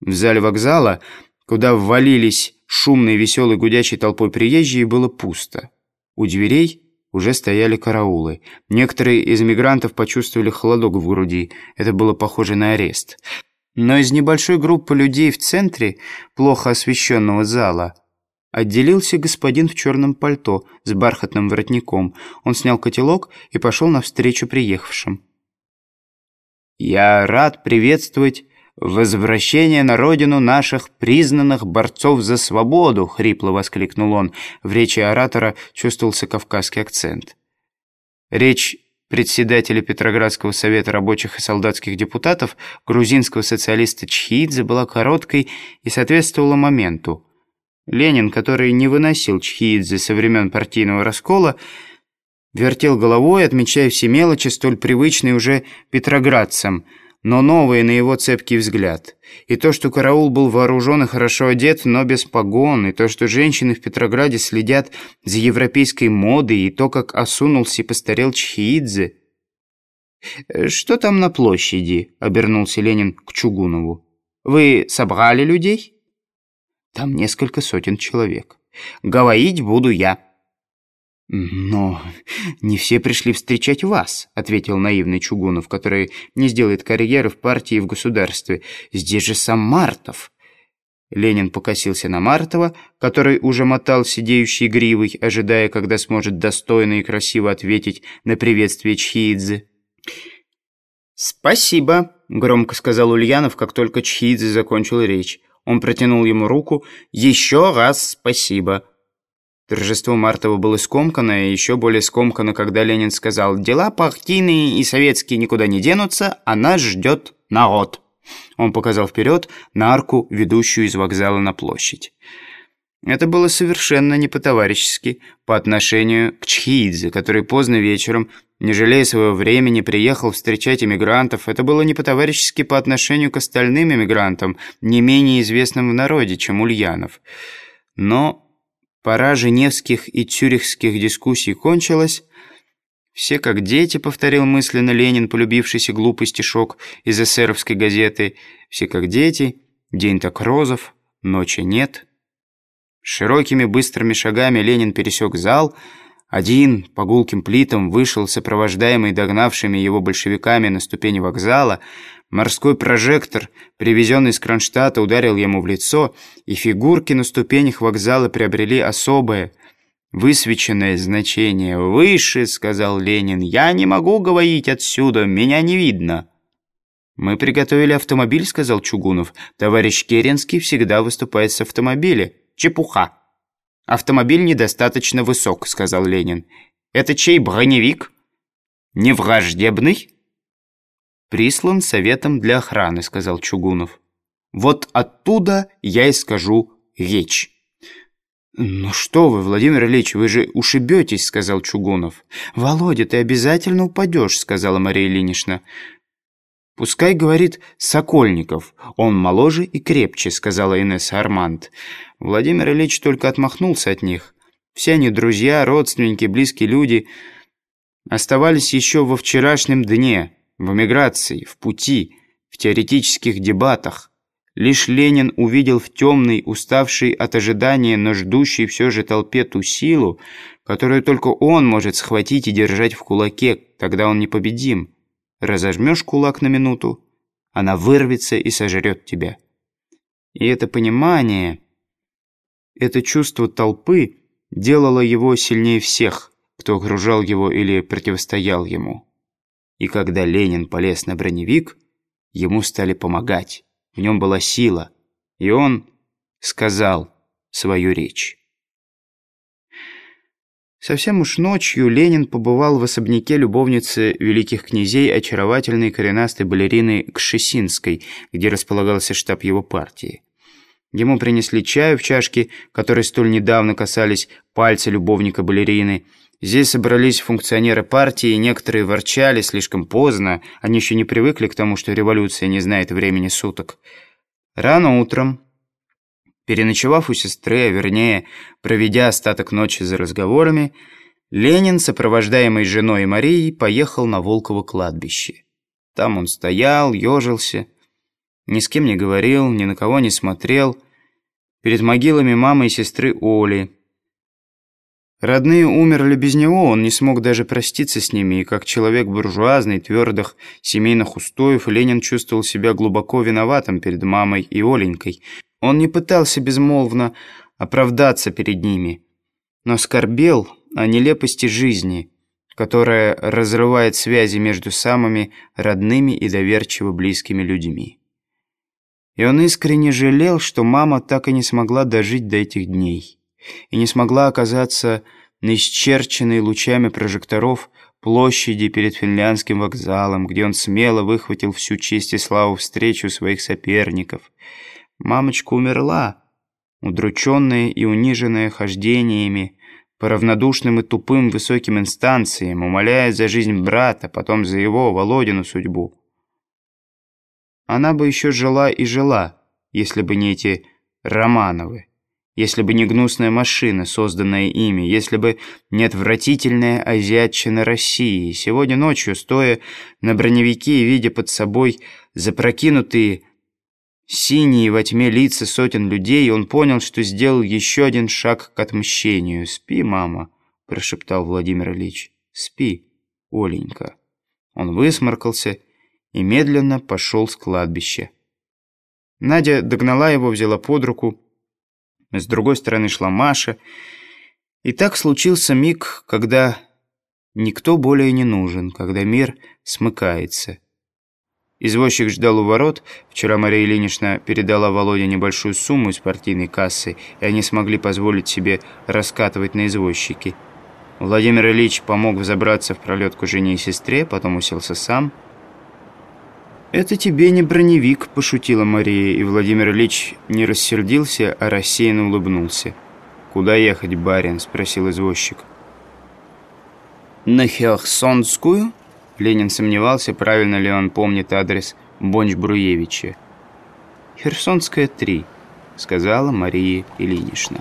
В зале вокзала, куда ввалились шумной, веселой, гудячей толпой приезжие, было пусто. У дверей уже стояли караулы. Некоторые из мигрантов почувствовали холодок в груди. Это было похоже на арест. Но из небольшой группы людей в центре плохо освещенного зала отделился господин в черном пальто с бархатным воротником. Он снял котелок и пошел навстречу приехавшим. «Я рад приветствовать возвращение на родину наших признанных борцов за свободу!» — хрипло воскликнул он. В речи оратора чувствовался кавказский акцент. Речь председателя Петроградского совета рабочих и солдатских депутатов, грузинского социалиста Чхидзе, была короткой и соответствовала моменту. Ленин, который не выносил Чхидзе со времен партийного раскола, вертел головой, отмечая все мелочи, столь привычные уже петроградцам – но новые на его цепкий взгляд. И то, что караул был вооружен и хорошо одет, но без погон, и то, что женщины в Петрограде следят за европейской модой, и то, как осунулся и постарел Чхиидзе. «Что там на площади?» — обернулся Ленин к Чугунову. «Вы собрали людей?» «Там несколько сотен человек. Говорить буду я». «Но не все пришли встречать вас», — ответил наивный Чугунов, который не сделает карьеры в партии и в государстве. «Здесь же сам Мартов». Ленин покосился на Мартова, который уже мотал сидеющей гривой, ожидая, когда сможет достойно и красиво ответить на приветствие Чхиидзе. «Спасибо», — громко сказал Ульянов, как только Чхиидзе закончил речь. Он протянул ему руку. «Еще раз спасибо». Торжество Мартова было скомкано, и еще более скомкано, когда Ленин сказал «Дела партийные и советские никуда не денутся, а нас ждет народ». Он показал вперед на арку, ведущую из вокзала на площадь. Это было совершенно не по-товарищески по отношению к Чхиидзе, который поздно вечером, не жалея своего времени, приехал встречать эмигрантов. Это было не по-товарищески по отношению к остальным эмигрантам, не менее известным в народе, чем Ульянов. Но Пора женевских и цюрихских дискуссий кончилась. «Все как дети», — повторил мысленно Ленин, полюбившийся глупый стишок из эсеровской газеты. «Все как дети, день так розов, ночи нет». Широкими быстрыми шагами Ленин пересек зал, один по гулким плитам вышел, сопровождаемый догнавшими его большевиками на ступени вокзала, Морской прожектор, привезенный из Кронштадта, ударил ему в лицо, и фигурки на ступенях вокзала приобрели особое, высвеченное значение. «Выше», — сказал Ленин, — «я не могу говорить отсюда, меня не видно». «Мы приготовили автомобиль», — сказал Чугунов. «Товарищ Керенский всегда выступает с автомобиля». «Чепуха». «Автомобиль недостаточно высок», — сказал Ленин. «Это чей броневик?» «Не враждебный?» «Прислан советом для охраны», — сказал Чугунов. «Вот оттуда я и скажу речь». «Ну что вы, Владимир Ильич, вы же ушибетесь», — сказал Чугунов. «Володя, ты обязательно упадешь», — сказала Мария Ильинична. «Пускай, — говорит, — Сокольников. Он моложе и крепче», — сказала Инесса Арманд. Владимир Ильич только отмахнулся от них. Все они друзья, родственники, близкие люди оставались еще во вчерашнем дне в эмиграции, в пути, в теоретических дебатах. Лишь Ленин увидел в темной, уставшей от ожидания, но ждущей все же толпе ту силу, которую только он может схватить и держать в кулаке, тогда он непобедим. Разожмешь кулак на минуту, она вырвется и сожрет тебя. И это понимание, это чувство толпы делало его сильнее всех, кто окружал его или противостоял ему. И когда Ленин полез на броневик, ему стали помогать. В нем была сила, и он сказал свою речь. Совсем уж ночью Ленин побывал в особняке любовницы великих князей очаровательной коренастой балерины Кшесинской, где располагался штаб его партии. Ему принесли чаю в чашке, которой столь недавно касались пальцы любовника балерины – Здесь собрались функционеры партии, некоторые ворчали слишком поздно, они еще не привыкли к тому, что революция не знает времени суток. Рано утром, переночевав у сестры, а вернее, проведя остаток ночи за разговорами, Ленин, сопровождаемый женой Марией, поехал на Волково кладбище. Там он стоял, ежился, Ни с кем не говорил, ни на кого не смотрел. Перед могилами мамы и сестры Оли. Родные умерли без него, он не смог даже проститься с ними, и как человек буржуазный, твердых семейных устоев, Ленин чувствовал себя глубоко виноватым перед мамой и Оленькой. Он не пытался безмолвно оправдаться перед ними, но скорбел о нелепости жизни, которая разрывает связи между самыми родными и доверчиво близкими людьми. И он искренне жалел, что мама так и не смогла дожить до этих дней и не смогла оказаться на исчерченной лучами прожекторов площади перед финляндским вокзалом, где он смело выхватил всю честь и славу встречу своих соперников. Мамочка умерла, удрученная и униженная хождениями, по равнодушным и тупым высоким инстанциям, умоляя за жизнь брата, потом за его, Володину, судьбу. Она бы еще жила и жила, если бы не эти Романовы, если бы не гнусная машина, созданная ими, если бы не отвратительная азиатчина России. Сегодня ночью, стоя на броневике и видя под собой запрокинутые Синие во тьме лица сотен людей, он понял, что сделал еще один шаг к отмщению. «Спи, мама», – прошептал Владимир Ильич. «Спи, Оленька». Он высморкался и медленно пошел с кладбища. Надя догнала его, взяла под руку. С другой стороны шла Маша. И так случился миг, когда никто более не нужен, когда мир смыкается – Извозчик ждал у ворот. Вчера Мария Ильинична передала Володе небольшую сумму из партийной кассы, и они смогли позволить себе раскатывать на извозчике. Владимир Ильич помог взобраться в пролетку жене и сестре, потом уселся сам. «Это тебе не броневик», – пошутила Мария, и Владимир Ильич не рассердился, а рассеянно улыбнулся. «Куда ехать, барин?» – спросил извозчик. «На Херсонскую?» Ленин сомневался, правильно ли он помнит адрес Бонч-Бруевича. «Херсонская, 3», — сказала Мария Ильинична.